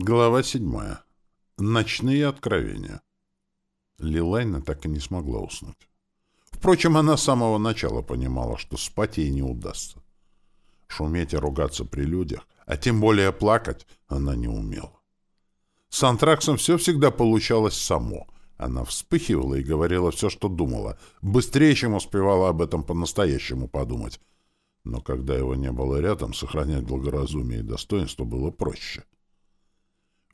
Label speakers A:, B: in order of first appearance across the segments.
A: Глава седьмая. Ночные откровения. Лилайна так и не смогла уснуть. Впрочем, она с самого начала понимала, что спать ей не удастся. Шуметь и ругаться при людях, а тем более плакать, она не умела. С антраксом все всегда получалось само. Она вспыхивала и говорила все, что думала, быстрее, чем успевала об этом по-настоящему подумать. Но когда его не было рядом, сохранять благоразумие и достоинство было проще.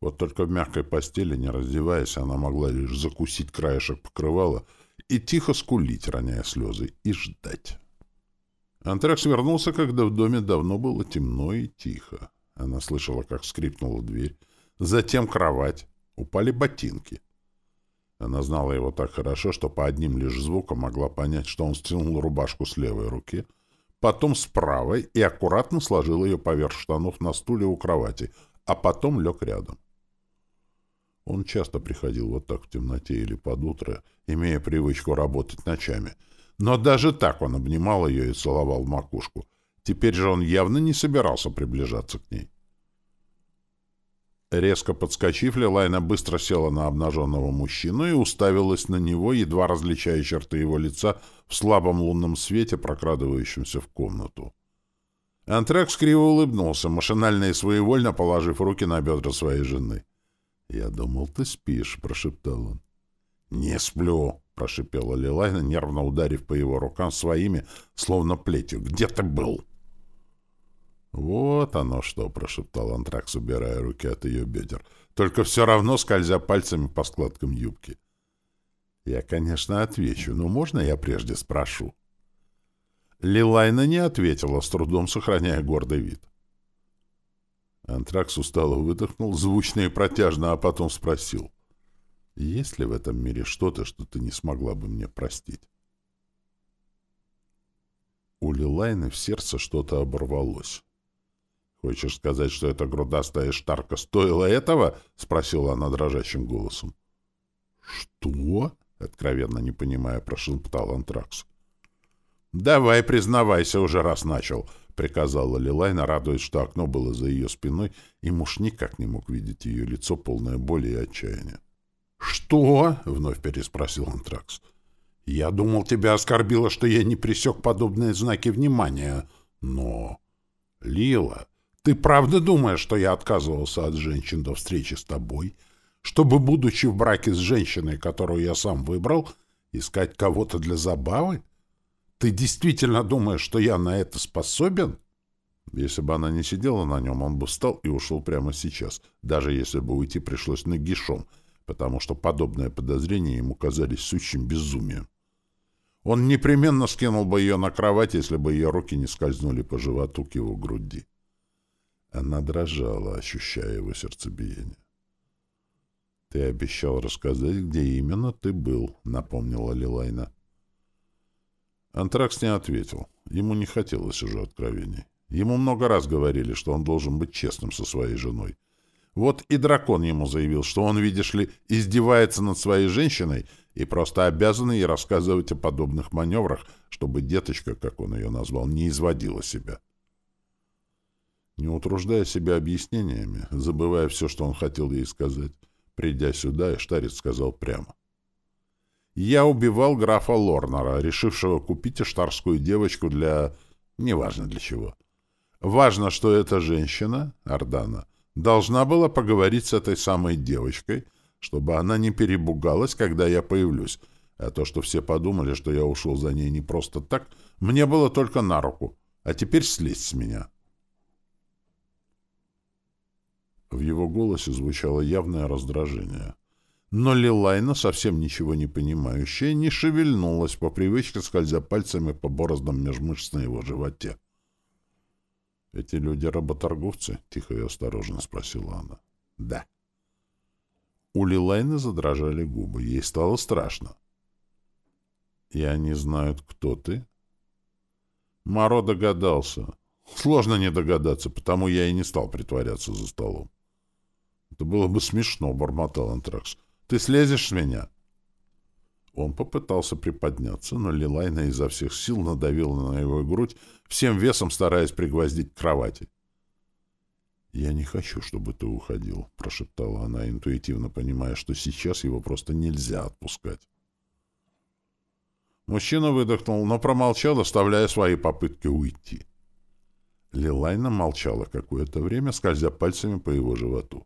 A: Вот только в мягкой постели, не раздеваясь, она могла лишь закусить краешек покрывала и тихо скулить, роняя слезы, и ждать. Антракс вернулся, когда в доме давно было темно и тихо. Она слышала, как скрипнула дверь, затем кровать, упали ботинки. Она знала его так хорошо, что по одним лишь звукам могла понять, что он стянул рубашку с левой руки, потом с правой и аккуратно сложил ее поверх штанов на стуле у кровати, а потом лег рядом. Он часто приходил вот так в темноте или под утро, имея привычку работать ночами. Но даже так он обнимал ее и целовал в макушку. Теперь же он явно не собирался приближаться к ней. Резко подскочив, Лилайна быстро села на обнаженного мужчину и уставилась на него, едва различая черты его лица в слабом лунном свете, прокрадывающемся в комнату. Антракс криво улыбнулся, машинально и своевольно положив руки на бедра своей жены. «Я думал, ты спишь», — прошептал он. «Не сплю», — прошипела Лилайна, нервно ударив по его рукам своими, словно плетью. «Где ты был?» «Вот оно что!» — прошептал Антракс, убирая руки от ее бедер, только все равно скользя пальцами по складкам юбки. «Я, конечно, отвечу, но можно я прежде спрошу?» Лилайна не ответила, с трудом сохраняя гордый вид. Антракс устало выдохнул, звучно и протяжно, а потом спросил. «Есть ли в этом мире что-то, что ты не смогла бы мне простить?» У Лилайны в сердце что-то оборвалось. «Хочешь сказать, что эта грудастая штарка стоила этого?» — спросила она дрожащим голосом. «Что?» — откровенно не понимая, прошептал Антракс. «Давай, признавайся, уже раз начал», — приказала Лилайна, радуясь, что окно было за ее спиной, и муж никак не мог видеть ее лицо, полное боли и отчаяния. «Что?» — вновь переспросил Антракс. «Я думал, тебя оскорбило, что я не пресек подобные знаки внимания. Но... Лила, ты правда думаешь, что я отказывался от женщин до встречи с тобой, чтобы, будучи в браке с женщиной, которую я сам выбрал, искать кого-то для забавы? Ты действительно думаешь, что я на это способен?» Если бы она не сидела на нем, он бы встал и ушел прямо сейчас, даже если бы уйти пришлось нагишом, потому что подобные подозрения ему казались сущим безумием. Он непременно скинул бы ее на кровать, если бы ее руки не скользнули по животу к его груди. Она дрожала, ощущая его сердцебиение. «Ты обещал рассказать, где именно ты был», — напомнила Лилайна. Антракс не ответил. Ему не хотелось уже откровений. Ему много раз говорили, что он должен быть честным со своей женой. Вот и дракон ему заявил, что он, видишь ли, издевается над своей женщиной и просто обязан ей рассказывать о подобных маневрах, чтобы деточка, как он ее назвал, не изводила себя. Не утруждая себя объяснениями, забывая все, что он хотел ей сказать, придя сюда, Эштарец сказал прямо. «Я убивал графа Лорнера, решившего купить эштарскую девочку для... неважно для чего. Важно, что эта женщина, Ордана, должна была поговорить с этой самой девочкой, чтобы она не перебугалась, когда я появлюсь, а то, что все подумали, что я ушел за ней не просто так, мне было только на руку, а теперь слезть с меня». В его голосе звучало явное раздражение. Но Лилайна, совсем ничего не понимающая, не шевельнулась по привычке, скользя пальцами по бороздам межмышц на его животе. «Эти люди работорговцы?» — тихо и осторожно спросила она. «Да». У Лилайны задрожали губы. Ей стало страшно. «И они знают, кто ты?» Маро догадался. Сложно не догадаться, потому я и не стал притворяться за столом. Это было бы смешно, — бормотал Антракс. — Ты слезешь с меня? Он попытался приподняться, но Лилайна изо всех сил надавила на его грудь, всем весом стараясь пригвоздить к кровати. «Я не хочу, чтобы ты уходил», — прошептала она, интуитивно понимая, что сейчас его просто нельзя отпускать. Мужчина выдохнул, но промолчал, оставляя свои попытки уйти. Лилайна молчала какое-то время, скользя пальцами по его животу.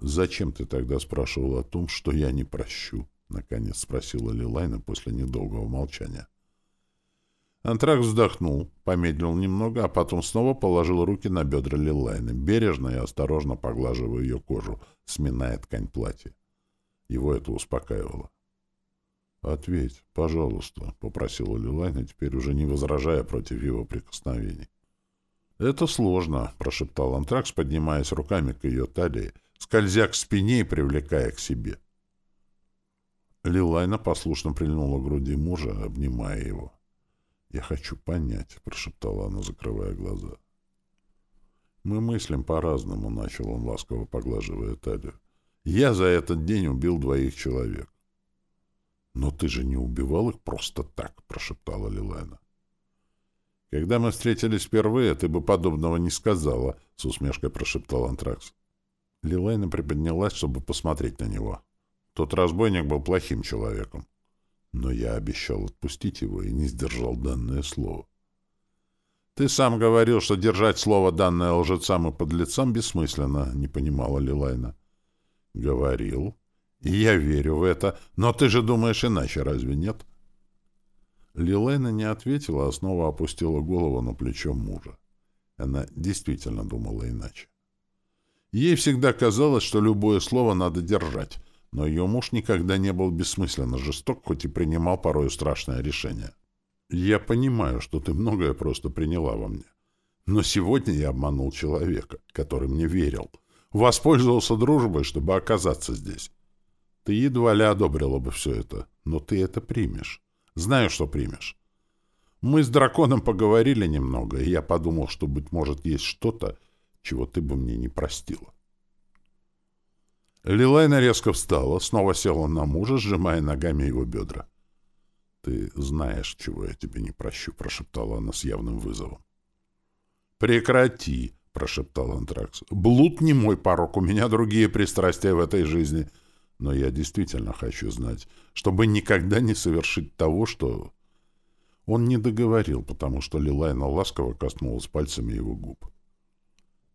A: «Зачем ты тогда спрашивал о том, что я не прощу?» — наконец спросила Лилайна после недолгого молчания. Антракс вздохнул, помедлил немного, а потом снова положил руки на бедра Лилайны, бережно и осторожно поглаживая ее кожу, сминая ткань платья. Его это успокаивало. «Ответь, пожалуйста», — попросила Лилайна, теперь уже не возражая против его прикосновений. «Это сложно», — прошептал Антракс, поднимаясь руками к ее талии, скользя к спине и привлекая к себе. Лилайна послушно прильнула к груди мужа, обнимая его. «Я хочу понять», — прошептала она, закрывая глаза. «Мы мыслим по-разному», — начал он, ласково поглаживая талию. «Я за этот день убил двоих человек. «Но ты же не убивал их просто так», — прошептала Лилайна. «Когда мы встретились впервые, ты бы подобного не сказала», — с усмешкой прошептал Антракс. Лилайна приподнялась, чтобы посмотреть на него. Тот разбойник был плохим человеком. Но я обещал отпустить его и не сдержал данное слово. «Ты сам говорил, что держать слово, данное лжецам и подлецам, бессмысленно», — не понимала Лилайна. «Говорил», и я верю в это. Но ты же думаешь иначе, разве нет? Лилайна не ответила, а снова опустила голову на плечо мужа. Она действительно думала иначе. Ей всегда казалось, что любое слово надо держать, но ее муж никогда не был бессмысленно жесток, хоть и принимал порой страшное решение. «Я понимаю, что ты многое просто приняла во мне. Но сегодня я обманул человека, который мне верил. Воспользовался дружбой, чтобы оказаться здесь. Ты едва ли одобрила бы все это, но ты это примешь. Знаю, что примешь. Мы с драконом поговорили немного, и я подумал, что, быть может, есть что-то, чего ты бы мне не простила. Лилайна резко встала, снова села на мужа, сжимая ногами его бедра. — Ты знаешь, чего я тебе не прощу, — прошептала она с явным вызовом. — Прекрати, — прошептал Антракс. — Блуд не мой порок, у меня другие пристрастия в этой жизни. Но я действительно хочу знать, чтобы никогда не совершить того, что... Он не договорил, потому что Лилайна ласково коснулась пальцами его губ.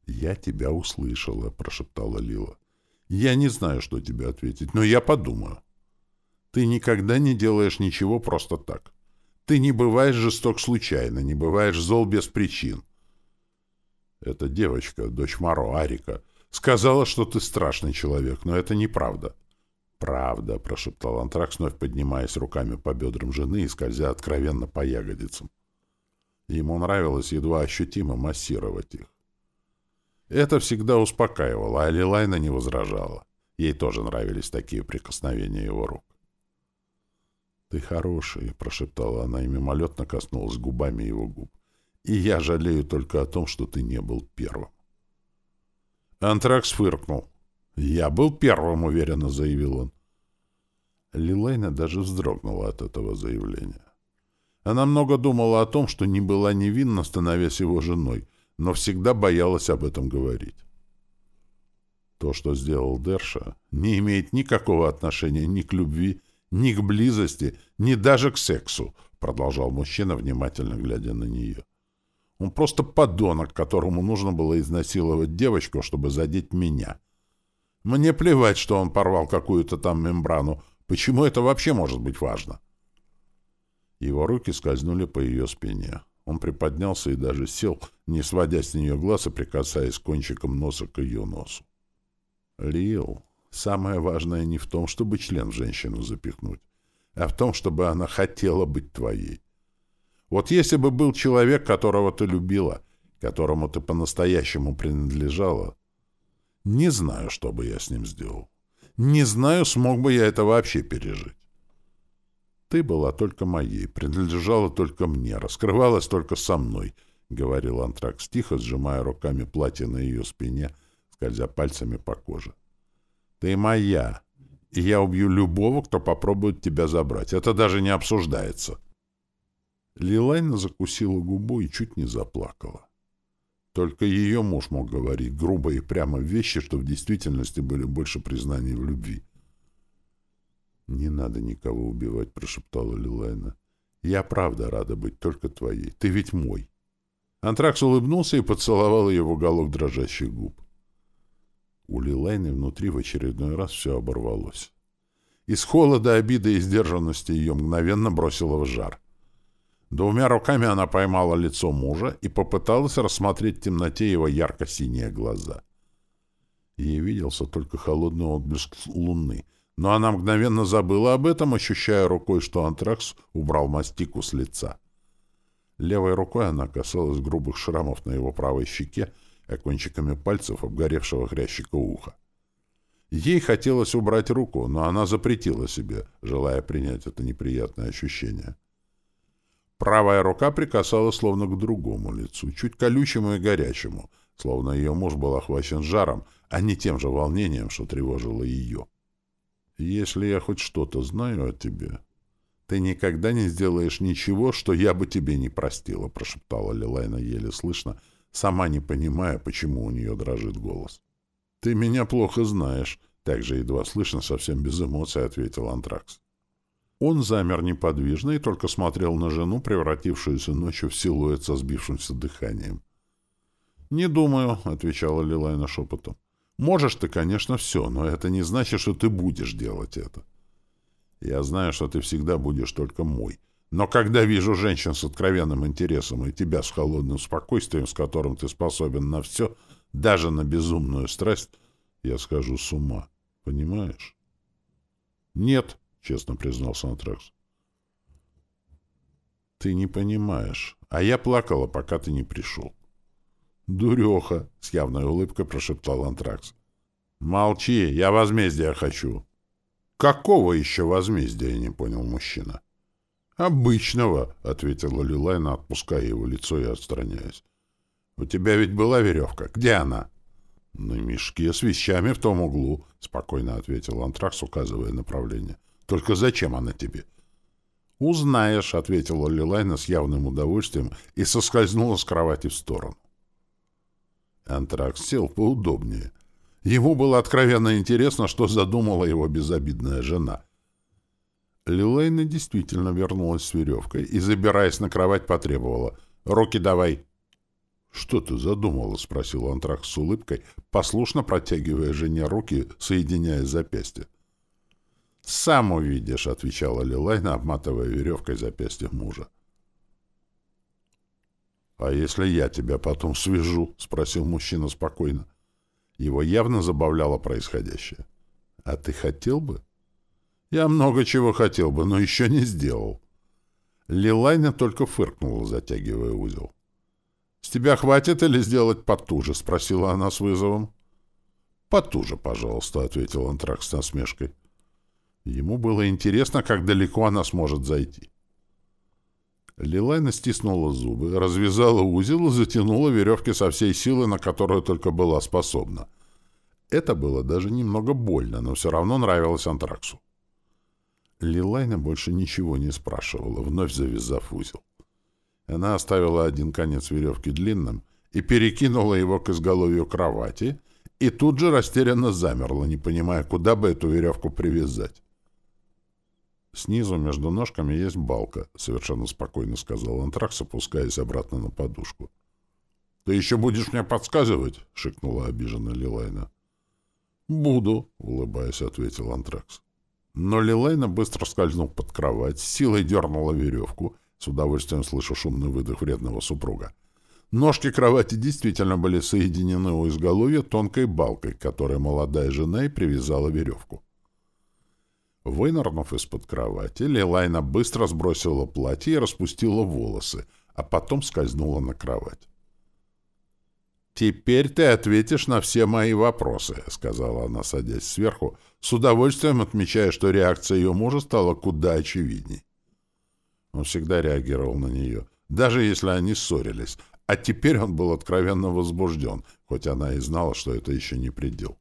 A: «Я тебя услышала», — прошептала Лила. «Я не знаю, что тебе ответить, но я подумаю. Ты никогда не делаешь ничего просто так. Ты не бываешь жесток случайно, не бываешь зол без причин. Эта девочка, дочь Маро, Арика, сказала, что ты страшный человек, но это неправда. «Правда», — прошептал Антракс, вновь поднимаясь руками по бедрам жены и скользя откровенно по ягодицам. Ему нравилось едва ощутимо массировать их. Это всегда успокаивало, а Лилайна не возражала. Ей тоже нравились такие прикосновения его рук. «Ты хороший», — прошептала она и мимолетно коснулась губами его губ. «И я жалею только о том, что ты не был первым». Антракс фыркнул. «Я был первым», — уверенно заявил он. Лилайна даже вздрогнула от этого заявления. Она много думала о том, что не была невинна, становясь его женой, но всегда боялась об этом говорить. То, что сделал Дерша, не имеет никакого отношения ни к любви, ни к близости, ни даже к сексу, продолжал мужчина, внимательно глядя на нее. Он просто подонок, которому нужно было изнасиловать девочку, чтобы задеть меня. Мне плевать, что он порвал какую-то там мембрану. Почему это вообще может быть важно? Его руки скользнули по ее спине. Он приподнялся и даже сел, не сводя с нее глаз и прикасаясь кончиком носа к ее носу. Лил, самое важное не в том, чтобы член в женщину запихнуть, а в том, чтобы она хотела быть твоей. Вот если бы был человек, которого ты любила, которому ты по-настоящему принадлежала, не знаю, что бы я с ним сделал. Не знаю, смог бы я это вообще пережить. Ты была только моей, принадлежала только мне, раскрывалась только со мной, — говорил Антракс тихо, сжимая руками платье на ее спине, скользя пальцами по коже. Ты моя, и я убью любого, кто попробует тебя забрать. Это даже не обсуждается. Лилайна закусила губу и чуть не заплакала. Только ее муж мог говорить грубо и прямо вещи, что в действительности были больше признаний в любви. «Не надо никого убивать», — прошептала Лилайна. «Я правда рада быть только твоей. Ты ведь мой». Антракс улыбнулся и поцеловал ее в уголок дрожащих губ. У Лилайны внутри в очередной раз все оборвалось. Из холода, обиды и сдержанности ее мгновенно бросило в жар. Двумя руками она поймала лицо мужа и попыталась рассмотреть в темноте его ярко-синие глаза. Ей виделся только холодный отблеск луны, но она мгновенно забыла об этом, ощущая рукой, что антракс убрал мастику с лица. Левой рукой она касалась грубых шрамов на его правой щеке, а кончиками пальцев обгоревшего хрящика уха. Ей хотелось убрать руку, но она запретила себе, желая принять это неприятное ощущение. Правая рука прикасалась словно к другому лицу, чуть колючему и горячему, словно ее муж был охвачен жаром, а не тем же волнением, что тревожило ее. «Если я хоть что-то знаю о тебе, ты никогда не сделаешь ничего, что я бы тебе не простила», — прошептала Лилайна еле слышно, сама не понимая, почему у нее дрожит голос. «Ты меня плохо знаешь», — также едва слышно, совсем без эмоций ответил Антракс. Он замер неподвижно и только смотрел на жену, превратившуюся ночью в силуэт со сбившимся дыханием. «Не думаю», — отвечала Лилайна шепотом. «Можешь ты, конечно, все, но это не значит, что ты будешь делать это. Я знаю, что ты всегда будешь только мой. Но когда вижу женщин с откровенным интересом и тебя с холодным спокойствием, с которым ты способен на все, даже на безумную страсть, я схожу с ума. Понимаешь? Нет, честно признался Антракс. Ты не понимаешь. А я плакала, пока ты не пришел. Дуреха, с явной улыбкой прошептал Антракс. Молчи, я возмездия хочу. Какого еще возмездия, не понял мужчина. Обычного, ответила Лилайна, отпуская его лицо и отстраняясь. У тебя ведь была веревка. Где она? На мешке с вещами в том углу, спокойно ответил Антракс, указывая направление. Только зачем она тебе? Узнаешь, ответила Лилайна с явным удовольствием и соскользнула с кровати в сторону. Антракс сел поудобнее. Ему было откровенно интересно, что задумала его безобидная жена. Лилайна действительно вернулась с веревкой и, забираясь на кровать, потребовала. «Руки давай!» «Что ты задумала?» — спросил Антракс с улыбкой, послушно протягивая жене руки, соединяя запястья. «Сам увидишь», — отвечала Лилайна, обматывая веревкой запястье мужа. «А если я тебя потом свяжу?» — спросил мужчина спокойно. Его явно забавляло происходящее. «А ты хотел бы?» «Я много чего хотел бы, но еще не сделал». Лилайна только фыркнула, затягивая узел. «С тебя хватит или сделать потуже?» — спросила она с вызовом. «Потуже, пожалуйста», — ответил Антрак с насмешкой. Ему было интересно, как далеко она сможет зайти. Лилайна стиснула зубы, развязала узел и затянула веревки со всей силы, на которую только была способна. Это было даже немного больно, но все равно нравилось Антраксу. Лилайна больше ничего не спрашивала, вновь завязав узел. Она оставила один конец веревки длинным и перекинула его к изголовью кровати, и тут же растерянно замерла, не понимая, куда бы эту веревку привязать. «Снизу между ножками есть балка», — совершенно спокойно сказал Антракс, опускаясь обратно на подушку. «Ты еще будешь мне подсказывать?» — шикнула обиженная Лилайна. «Буду», — улыбаясь, ответил Антракс. Но Лилайна быстро скользнув под кровать, силой дернула веревку, с удовольствием слышу шумный выдох вредного супруга. Ножки кровати действительно были соединены у изголовья тонкой балкой, к которой молодая жена и привязала веревку. Вынырнув из-под кровати, Лилайна быстро сбросила платье и распустила волосы, а потом скользнула на кровать. «Теперь ты ответишь на все мои вопросы», — сказала она, садясь сверху, с удовольствием отмечая, что реакция ее мужа стала куда очевидней. Он всегда реагировал на нее, даже если они ссорились, а теперь он был откровенно возбужден, хоть она и знала, что это еще не предел.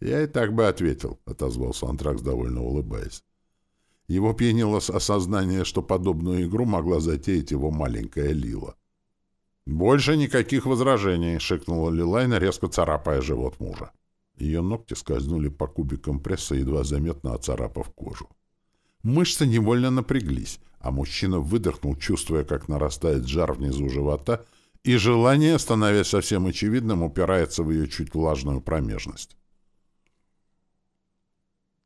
A: «Я и так бы ответил», — отозвался Антракс, довольно улыбаясь. Его пьянило осознание, что подобную игру могла затеять его маленькая Лила. «Больше никаких возражений», — шикнула Лилайна, резко царапая живот мужа. Ее ногти скользнули по кубикам пресса, едва заметно оцарапав кожу. Мышцы невольно напряглись, а мужчина выдохнул, чувствуя, как нарастает жар внизу живота, и желание, становясь совсем очевидным, упирается в ее чуть влажную промежность.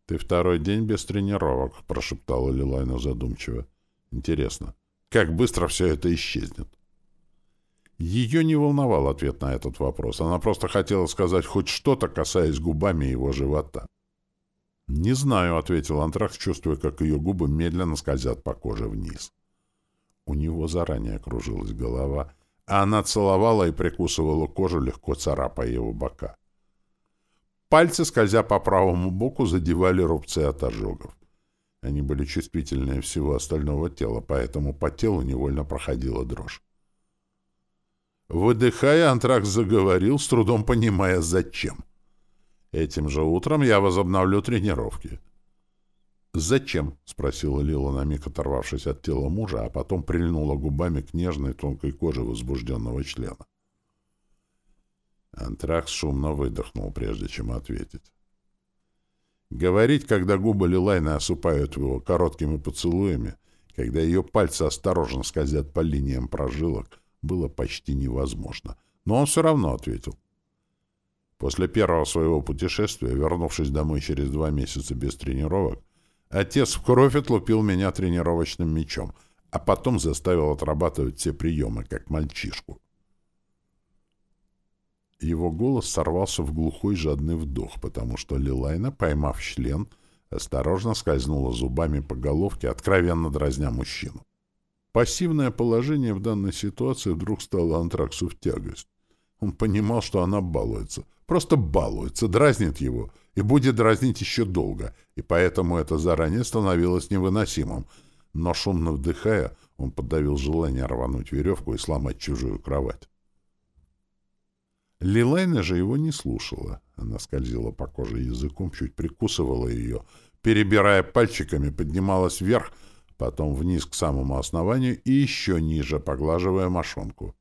A: «Ты второй день без тренировок», — прошептала Лилайна задумчиво. «Интересно, как быстро все это исчезнет?» Ее не волновал ответ на этот вопрос. Она просто хотела сказать хоть что-то, касаясь губами его живота. «Не знаю», — ответил Антракс, чувствуя, как ее губы медленно скользят по коже вниз. У него заранее кружилась голова, а она целовала и прикусывала кожу, легко царапая его бока. Пальцы, скользя по правому боку, задевали рубцы от ожогов. Они были чувствительнее всего остального тела, поэтому по телу невольно проходила дрожь. Выдыхая, Антракс заговорил, с трудом понимая, зачем. Этим же утром я возобновлю тренировки. «Зачем?» — спросила Лила на миг, оторвавшись от тела мужа, а потом прильнула губами к нежной тонкой коже возбужденного члена. Антракс шумно выдохнул, прежде чем ответить. Говорить, когда губы Лилайны осыпают его короткими поцелуями, когда ее пальцы осторожно скользят по линиям прожилок, было почти невозможно. Но он все равно ответил. После первого своего путешествия, вернувшись домой через два месяца без тренировок, отец в кровь отлупил меня тренировочным мечом, а потом заставил отрабатывать все приемы, как мальчишку. Его голос сорвался в глухой жадный вдох, потому что Лилайна, поймав член, осторожно скользнула зубами по головке, откровенно дразня мужчину. Пассивное положение в данной ситуации вдруг стало антраксу в тягость. Он понимал, что она балуется. Просто балуется, дразнит его, и будет дразнить еще долго, и поэтому это заранее становилось невыносимым. Но шумно вдыхая, он подавил желание рвануть веревку и сломать чужую кровать. Лилайна же его не слушала. Она скользила по коже языком, чуть прикусывала ее, перебирая пальчиками, поднималась вверх, потом вниз к самому основанию и еще ниже, поглаживая мошонку.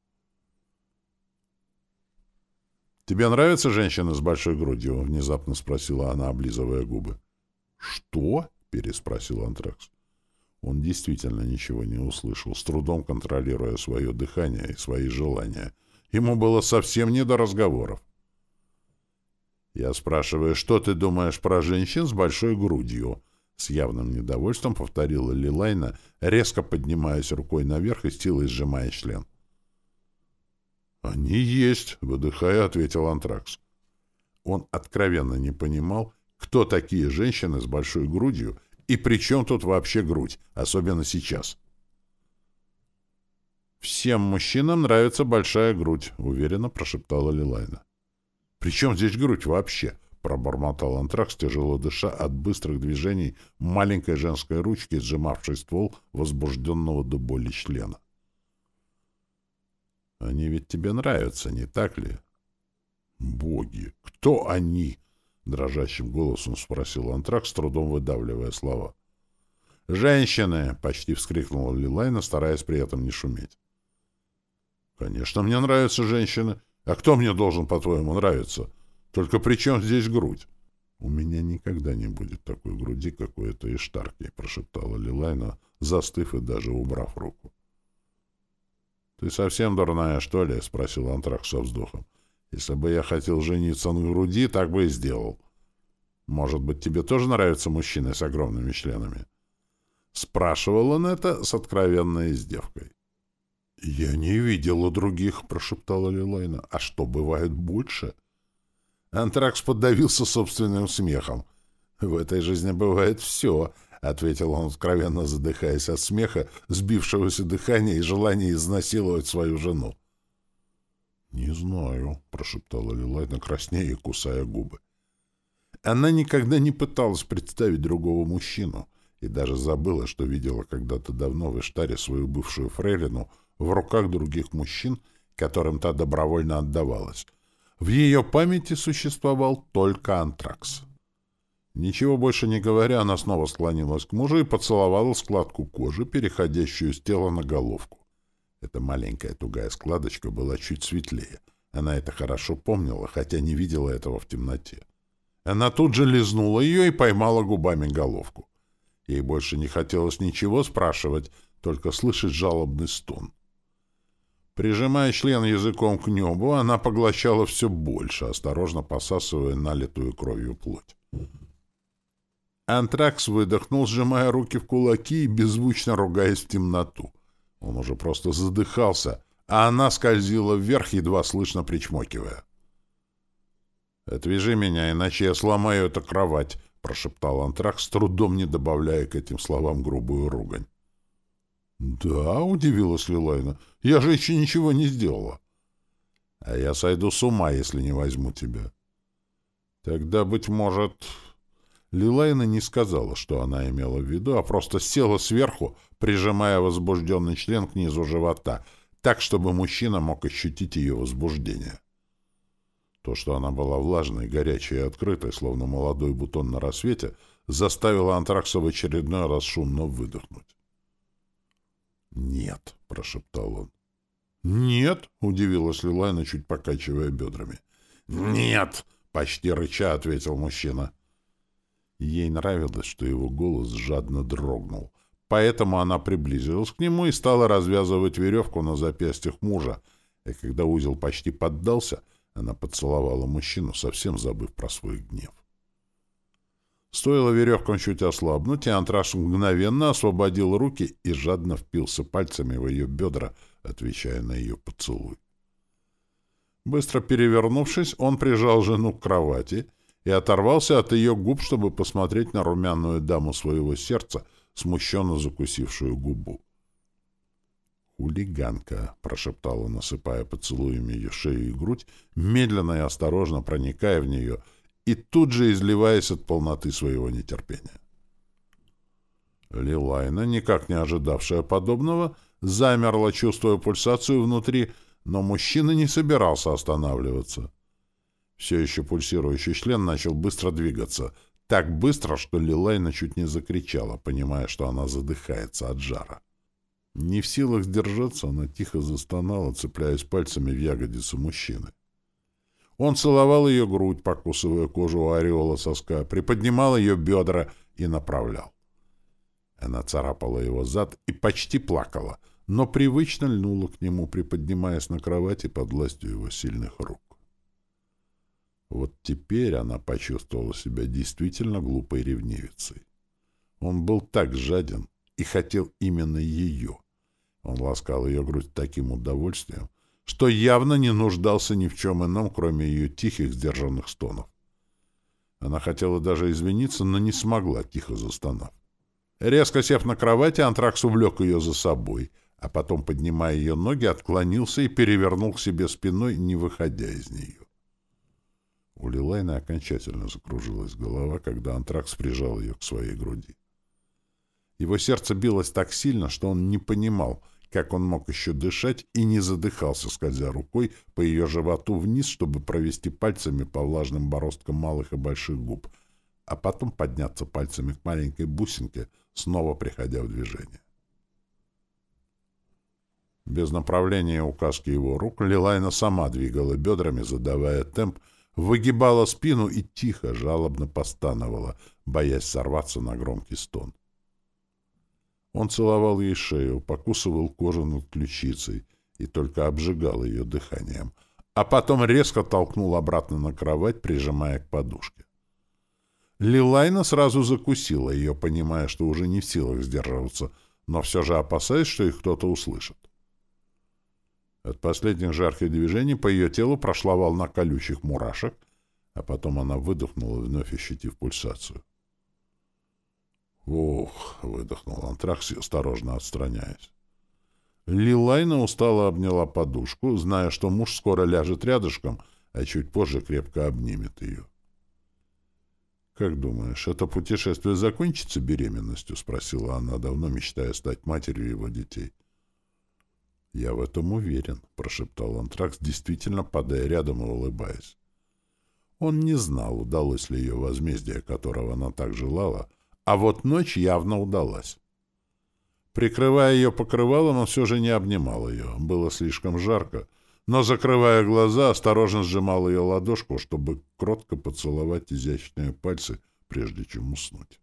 A: «Тебе нравятся женщины с большой грудью?» — внезапно спросила она, облизывая губы. «Что?» — переспросил Антракс. Он действительно ничего не услышал, с трудом контролируя свое дыхание и свои желания — Ему было совсем не до разговоров. Я спрашиваю, что ты думаешь про женщин с большой грудью? С явным недовольством повторила Лилайна, резко поднимаясь рукой наверх и силой сжимая член. «Они есть», — выдыхая, ответил Антракс. Он откровенно не понимал, кто такие женщины с большой грудью и при чем тут вообще грудь, особенно сейчас. «Всем мужчинам нравится большая грудь», — уверенно прошептала Лилайна. «При чем здесь грудь вообще?» — пробормотал антракс, тяжело дыша от быстрых движений маленькой женской ручки, сжимавшей ствол возбужденного до боли члена. «Они ведь тебе нравятся, не так ли?» «Боги! Кто они?» — дрожащим голосом спросил антракс, с трудом выдавливая слова. «Женщины!» — почти вскрикнула Лилайна, стараясь при этом не шуметь. Конечно, мне нравятся женщины. А кто мне должен, по-твоему, нравиться? Только при чем здесь грудь? У меня никогда не будет такой груди, как у этой Иштарки, прошептала Лилайна, застыв и даже убрав руку. Ты совсем дурная, что ли? спросил Антрак со вздохом. Если бы я хотел жениться на груди, так бы и сделал. Может быть, тебе тоже нравятся мужчины с огромными членами? Спрашивал он это с откровенной издевкой. «Я не видела других», — прошептала Лилайна. «А что, бывает больше?» Антракс подавился собственным смехом. «В этой жизни бывает все», — ответил он, откровенно задыхаясь от смеха, сбившегося дыхания и желания изнасиловать свою жену. «Не знаю», — прошептала Лилайна, краснея и кусая губы. Она никогда не пыталась представить другого мужчину и даже забыла, что видела когда-то давно в Иштаре свою бывшую фрейлину — в руках других мужчин, которым та добровольно отдавалась. В ее памяти существовал только антракс. Ничего больше не говоря, она снова склонилась к мужу и поцеловала складку кожи, переходящую с тела на головку. Эта маленькая тугая складочка была чуть светлее. Она это хорошо помнила, хотя не видела этого в темноте. Она тут же лизнула ее и поймала губами головку. Ей больше не хотелось ничего спрашивать, только слышать жалобный стон. Прижимая член языком к небу, она поглощала все больше, осторожно посасывая налитую кровью плоть. Антракс выдохнул, сжимая руки в кулаки и беззвучно ругаясь в темноту. Он уже просто задыхался, а она скользила вверх, едва слышно причмокивая. «Отвяжи меня, иначе я сломаю эту кровать», — прошептал Антракс, с трудом не добавляя к этим словам грубую ругань. «Да», — удивилась Лилайна, — «я же еще ничего не сделала». «А я сойду с ума, если не возьму тебя». «Тогда, быть может...» Лилайна не сказала, что она имела в виду, а просто села сверху, прижимая возбужденный член к низу живота, так, чтобы мужчина мог ощутить ее возбуждение. То, что она была влажной, горячей и открытой, словно молодой бутон на рассвете, заставило Антракса в очередной раз шумно выдохнуть. «Нет», — прошептал он. «Нет», — удивилась Лилайна, чуть покачивая бедрами. «Нет», — почти рыча ответил мужчина. Ей нравилось, что его голос жадно дрогнул. Поэтому она приблизилась к нему и стала развязывать веревку на запястьях мужа, и когда узел почти поддался, она поцеловала мужчину, совсем забыв про свой гнев. Стоило веревкам чуть ослабнуть, и антраш мгновенно освободил руки и жадно впился пальцами в ее бедра, отвечая на ее поцелуй. Быстро перевернувшись, он прижал жену к кровати и оторвался от ее губ, чтобы посмотреть на румяную даму своего сердца, смущенно закусившую губу. «Хулиганка», — прошептал он, насыпая поцелуями ее шею и грудь, медленно и осторожно проникая в нее — и тут же изливаясь от полноты своего нетерпения. Лилайна, никак не ожидавшая подобного, замерла, чувствуя пульсацию внутри, но мужчина не собирался останавливаться. Все еще пульсирующий член начал быстро двигаться, так быстро, что Лилайна чуть не закричала, понимая, что она задыхается от жара. Не в силах сдержаться, она тихо застонала, цепляясь пальцами в ягодицы мужчины. Он целовал ее грудь, покусывая кожу ореола соска, приподнимал ее бедра и направлял. Она царапала его зад и почти плакала, но привычно льнула к нему, приподнимаясь на кровати под властью его сильных рук. Вот теперь она почувствовала себя действительно глупой ревнивицей. Он был так жаден и хотел именно ее. Он ласкал ее грудь таким удовольствием, что явно не нуждался ни в чем ином, кроме ее тихих, сдержанных стонов. Она хотела даже извиниться, но не смогла, тихо застонав. Резко сев на кровати, Антракс увлек ее за собой, а потом, поднимая ее ноги, отклонился и перевернул к себе спиной, не выходя из нее. У Лилайны окончательно закружилась голова, когда Антракс прижал ее к своей груди. Его сердце билось так сильно, что он не понимал — как он мог еще дышать и не задыхался, скользя рукой по ее животу вниз, чтобы провести пальцами по влажным бороздкам малых и больших губ, а потом подняться пальцами к маленькой бусинке, снова приходя в движение. Без направления указки его рук Лилайна сама двигала бедрами, задавая темп, выгибала спину и тихо, жалобно постановала, боясь сорваться на громкий стон. Он целовал ей шею, покусывал кожу над ключицей и только обжигал ее дыханием, а потом резко толкнул обратно на кровать, прижимая к подушке. Лилайна сразу закусила ее, понимая, что уже не в силах сдерживаться, но все же опасаясь, что их кто-то услышит. От последних жарких движений по ее телу прошла волна колючих мурашек, а потом она выдохнула, вновь ощутив пульсацию. «Ух!» — выдохнул Антракс, осторожно отстраняясь. Лилайна устало обняла подушку, зная, что муж скоро ляжет рядышком, а чуть позже крепко обнимет ее. «Как думаешь, это путешествие закончится беременностью?» — спросила она, давно мечтая стать матерью его детей. «Я в этом уверен», — прошептал Антракс, действительно падая рядом и улыбаясь. Он не знал, удалось ли ее возмездие, которого она так желала, — а вот ночь явно удалась. Прикрывая ее покрывалом, он все же не обнимал ее. Было слишком жарко. Но, закрывая глаза, осторожно сжимал ее ладошку, чтобы кротко поцеловать изящные пальцы, прежде чем уснуть.